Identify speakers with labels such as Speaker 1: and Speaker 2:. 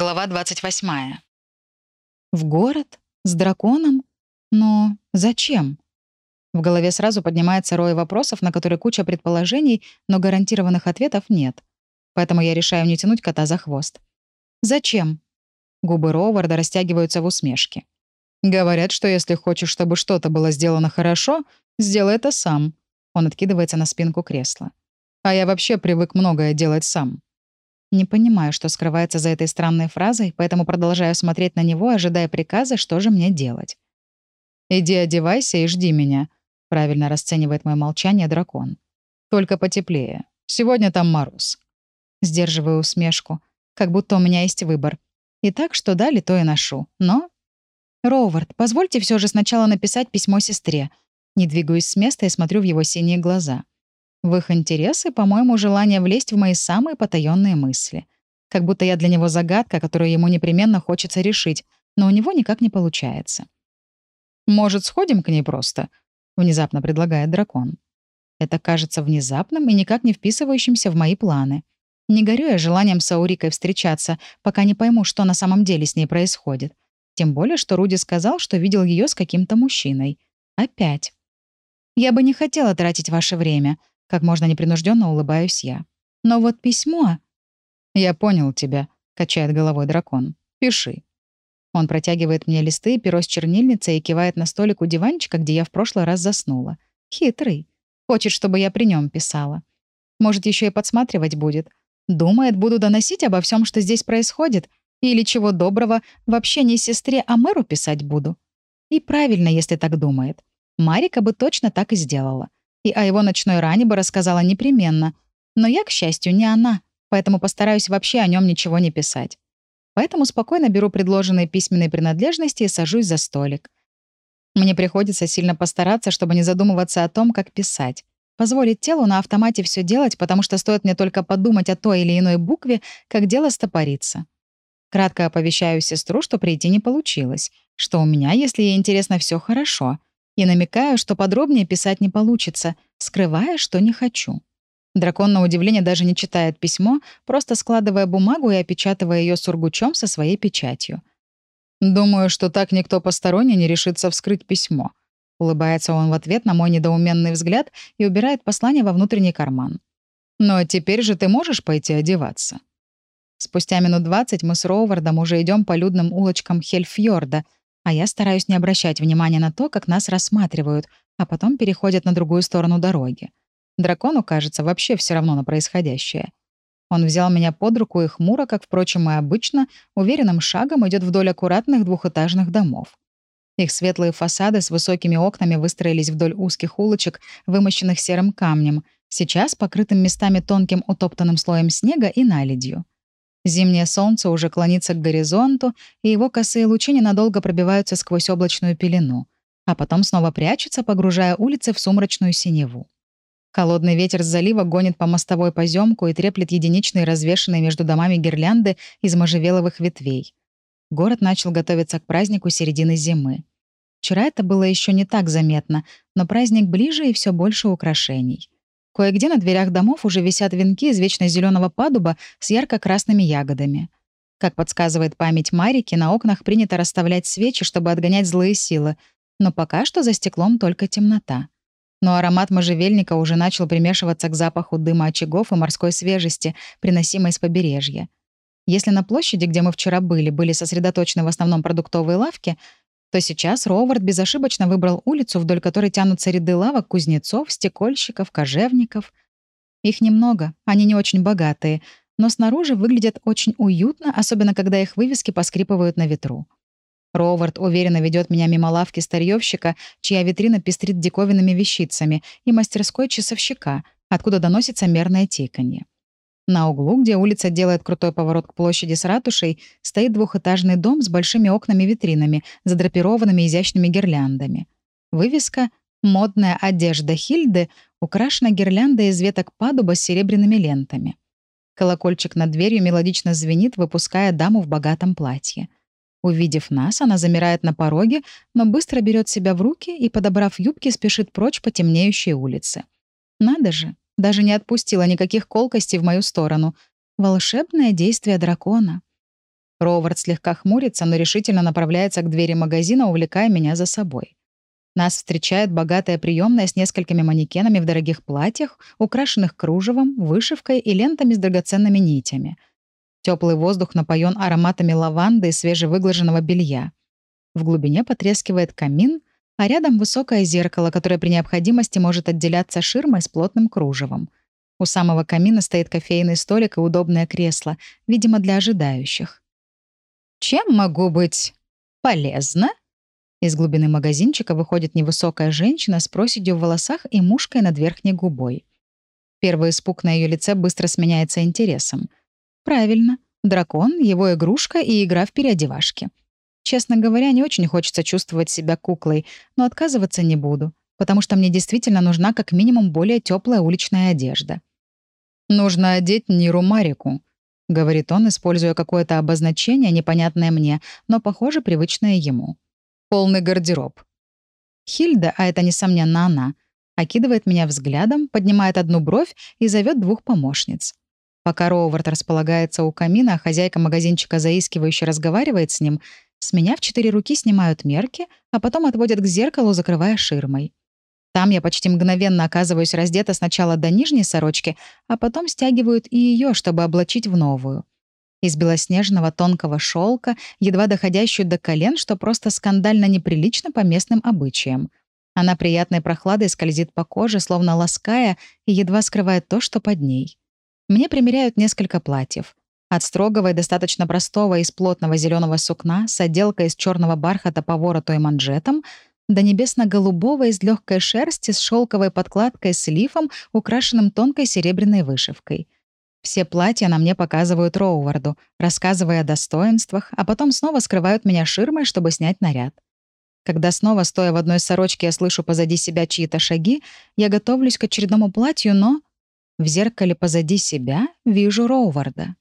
Speaker 1: Глава 28.
Speaker 2: В город? С драконом? Но зачем? В голове сразу поднимается рой вопросов, на которые куча предположений, но гарантированных ответов нет. Поэтому я решаю не тянуть кота за хвост. «Зачем?» Губы Роуварда растягиваются в усмешке. «Говорят, что если хочешь, чтобы что-то было сделано хорошо, сделай это сам». Он откидывается на спинку кресла. «А я вообще привык многое делать сам». Не понимаю, что скрывается за этой странной фразой, поэтому продолжаю смотреть на него, ожидая приказа, что же мне делать. «Иди одевайся и жди меня», — правильно расценивает мое молчание дракон. «Только потеплее. Сегодня там мороз». Сдерживаю усмешку, как будто у меня есть выбор. И так, что дали, то и ношу. Но... «Роувард, позвольте все же сначала написать письмо сестре». Не двигаюсь с места и смотрю в его синие глаза. В их интересы, по-моему, желание влезть в мои самые потаенные мысли. Как будто я для него загадка, которую ему непременно хочется решить, но у него никак не получается. «Может, сходим к ней просто?» — внезапно предлагает дракон. Это кажется внезапным и никак не вписывающимся в мои планы. Не горю я желанием с Аурикой встречаться, пока не пойму, что на самом деле с ней происходит. Тем более, что Руди сказал, что видел ее с каким-то мужчиной. Опять. «Я бы не хотела тратить ваше время», как можно непринужденно улыбаюсь я. Но вот письмо... «Я понял тебя», — качает головой дракон. «Пиши». Он протягивает мне листы, перо с чернильницей и кивает на столик у диванчика, где я в прошлый раз заснула. Хитрый. Хочет, чтобы я при нем писала. Может, еще и подсматривать будет. Думает, буду доносить обо всем, что здесь происходит. Или чего доброго, вообще не сестре, а мэру писать буду. И правильно, если так думает. Марика бы точно так и сделала и о его ночной ране бы рассказала непременно. Но я, к счастью, не она, поэтому постараюсь вообще о нем ничего не писать. Поэтому спокойно беру предложенные письменные принадлежности и сажусь за столик. Мне приходится сильно постараться, чтобы не задумываться о том, как писать. Позволить телу на автомате все делать, потому что стоит мне только подумать о той или иной букве, как дело стопорится. Кратко оповещаю сестру, что прийти не получилось, что у меня, если ей интересно, все хорошо — и намекаю, что подробнее писать не получится, скрывая, что не хочу. Дракон, на удивление, даже не читает письмо, просто складывая бумагу и опечатывая ее сургучом со своей печатью. «Думаю, что так никто посторонний не решится вскрыть письмо», Улыбается он в ответ на мой недоуменный взгляд и убирает послание во внутренний карман. «Но теперь же ты можешь пойти одеваться?» Спустя минут двадцать мы с Роувардом уже идем по людным улочкам Хельфьорда, а я стараюсь не обращать внимания на то, как нас рассматривают, а потом переходят на другую сторону дороги. Дракону, кажется, вообще все равно на происходящее. Он взял меня под руку и хмуро, как, впрочем, и обычно, уверенным шагом идет вдоль аккуратных двухэтажных домов. Их светлые фасады с высокими окнами выстроились вдоль узких улочек, вымощенных серым камнем, сейчас покрытым местами тонким утоптанным слоем снега и наледью. Зимнее солнце уже клонится к горизонту, и его косые лучи ненадолго пробиваются сквозь облачную пелену, а потом снова прячутся, погружая улицы в сумрачную синеву. Холодный ветер с залива гонит по мостовой поземку и треплет единичные развешенные между домами гирлянды из можжевеловых ветвей. Город начал готовиться к празднику середины зимы. Вчера это было еще не так заметно, но праздник ближе и все больше украшений. Кое-где на дверях домов уже висят венки из вечно зеленого падуба с ярко-красными ягодами. Как подсказывает память Марики, на окнах принято расставлять свечи, чтобы отгонять злые силы, но пока что за стеклом только темнота. Но аромат можжевельника уже начал примешиваться к запаху дыма очагов и морской свежести, приносимой с побережья. Если на площади, где мы вчера были, были сосредоточены в основном продуктовые лавки, то сейчас Ровард безошибочно выбрал улицу, вдоль которой тянутся ряды лавок кузнецов, стекольщиков, кожевников. Их немного, они не очень богатые, но снаружи выглядят очень уютно, особенно когда их вывески поскрипывают на ветру. Ровард уверенно ведет меня мимо лавки старьевщика, чья витрина пестрит диковинными вещицами, и мастерской часовщика, откуда доносится мерное тиканье. На углу, где улица делает крутой поворот к площади с ратушей, стоит двухэтажный дом с большими окнами-витринами, задрапированными изящными гирляндами. Вывеска «Модная одежда Хильды» украшена гирляндой из веток падуба с серебряными лентами. Колокольчик над дверью мелодично звенит, выпуская даму в богатом платье. Увидев нас, она замирает на пороге, но быстро берет себя в руки и, подобрав юбки, спешит прочь по темнеющей улице. Надо же, даже не отпустила никаких колкостей в мою сторону. Волшебное действие дракона. Роувард слегка хмурится, но решительно направляется к двери магазина, увлекая меня за собой. Нас встречает богатая приемная с несколькими манекенами в дорогих платьях, украшенных кружевом, вышивкой и лентами с драгоценными нитями. Теплый воздух напоен ароматами лаванды и свежевыглаженного белья. В глубине потрескивает камин, а рядом высокое зеркало, которое при необходимости может отделяться ширмой с плотным кружевом. У самого камина стоит кофейный столик и удобное кресло, видимо, для ожидающих. «Чем могу быть полезна?» Из глубины магазинчика выходит невысокая женщина с проседью в волосах и мушкой над верхней губой. Первый испуг на ее лице быстро сменяется интересом. Правильно, дракон, его игрушка и игра в переодевашки. Честно говоря, не очень хочется чувствовать себя куклой, но отказываться не буду, потому что мне действительно нужна как минимум более теплая уличная одежда. «Нужно одеть Ниру Марику», — говорит он, используя какое-то обозначение, непонятное мне, но, похоже, привычное ему. «Полный гардероб». Хильда, а это, несомненно, она, окидывает меня взглядом, поднимает одну бровь и зовет двух помощниц. Пока Роувард располагается у камина, а хозяйка магазинчика заискивающе разговаривает с ним, с меня в четыре руки снимают мерки, а потом отводят к зеркалу, закрывая ширмой. Там я почти мгновенно оказываюсь раздета сначала до нижней сорочки, а потом стягивают и ее, чтобы облачить в новую. Из белоснежного тонкого шелка, едва доходящую до колен, что просто скандально неприлично по местным обычаям. Она приятной прохладой скользит по коже, словно лаская, и едва скрывает то, что под ней. Мне примеряют несколько платьев. От строгого и достаточно простого из плотного зеленого сукна с отделкой из черного бархата по вороту и манжетам — до небесно-голубого из легкой шерсти с шелковой подкладкой с лифом, украшенным тонкой серебряной вышивкой. Все платья на мне показывают Роуварду, рассказывая о достоинствах, а потом снова скрывают меня ширмой, чтобы снять наряд. Когда снова, стоя в одной сорочке, я слышу позади себя чьи-то шаги, я готовлюсь к очередному платью, но... В зеркале позади себя вижу Роуварда.